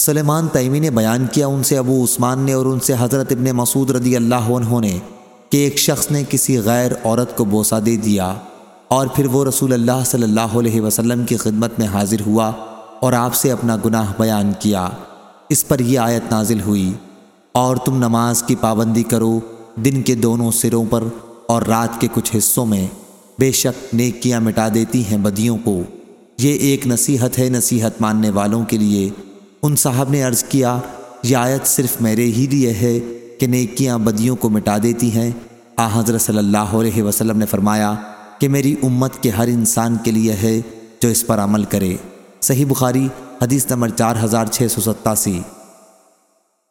سلیمان تیمی نے بیان کیا ان سے ابو عثمان نے اور ان سے حضرت ابن مسعود رضی اللہ عنہ نے کہ ایک شخص نے کسی غیر عورت کو بوسہ دے دیا اور پھر وہ رسول اللہ صلی اللہ علیہ وسلم کی خدمت میں حاضر ہوا اور آپ سے اپنا گناہ بیان کیا۔ اس پر یہ آیت نازل ہوئی۔ اور تم نماز کی پابندی کرو دن کے دونوں سروں پر اور رات کے کچھ حصوں میں۔ بے شک نیکیاں مٹا دیتی ہیں بدیوں کو۔ یہ ایک نصیحت ہے نصیحت ماننے والوں کے لیے۔ ان صاحب نے عرض کیا، یہ آیت صرف میرے ہی لیے ہے کہ نیکیاں بدیوں کو مٹا دیتی ہیں۔ آ حضرت صلی اللہ علیہ وسلم نے فرمایا کہ میری امت کے ہر انسان کے لیے ہے جو اس پر عمل کرے۔ صحیح بخاری، حدیث نمبر چار ہزار چھ سو ستاسی۔